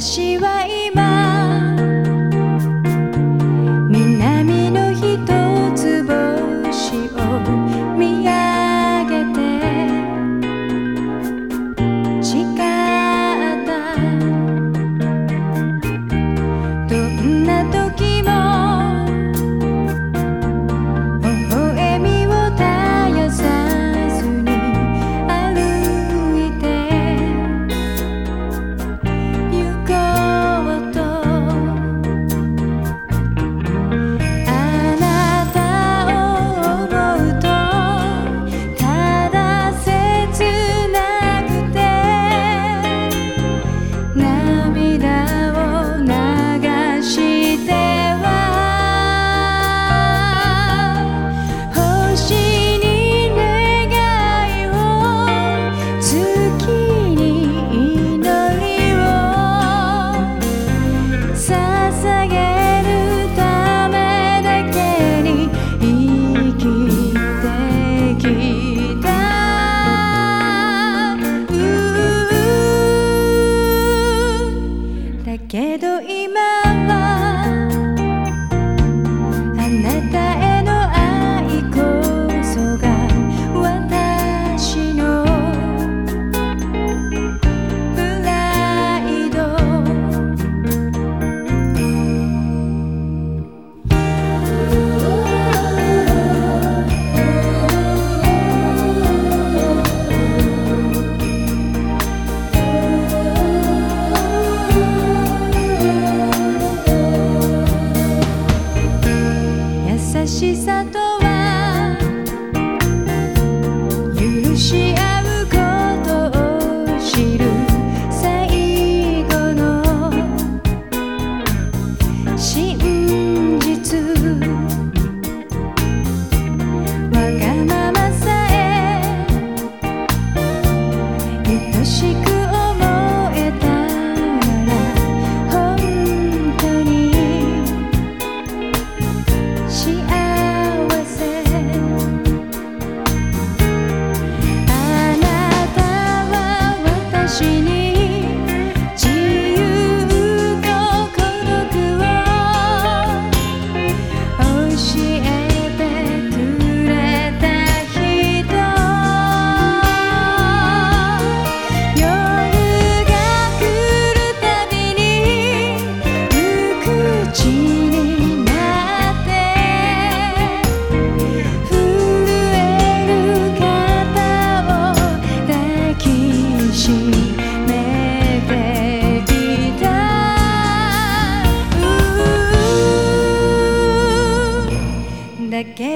私は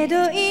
一度。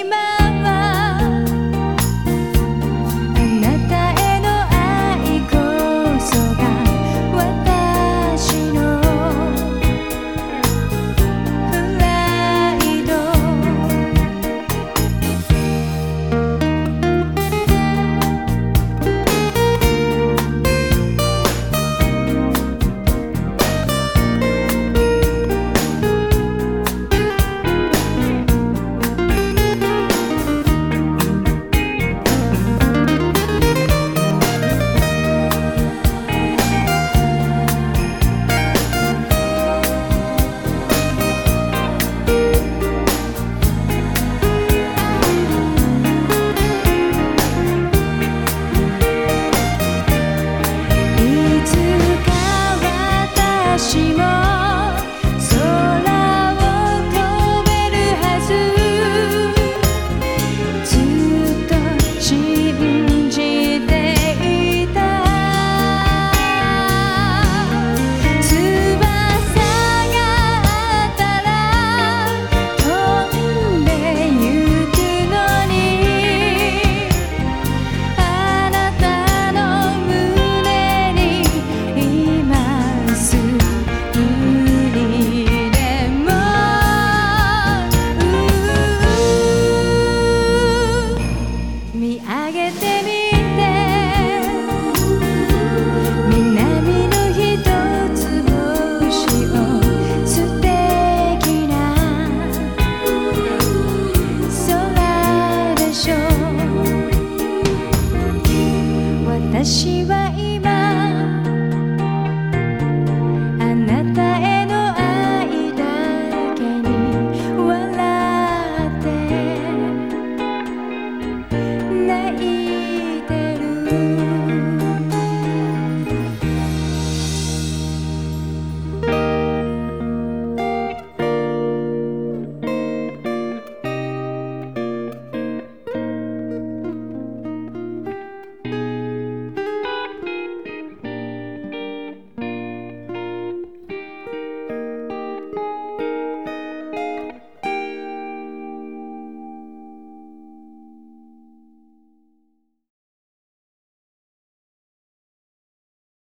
you.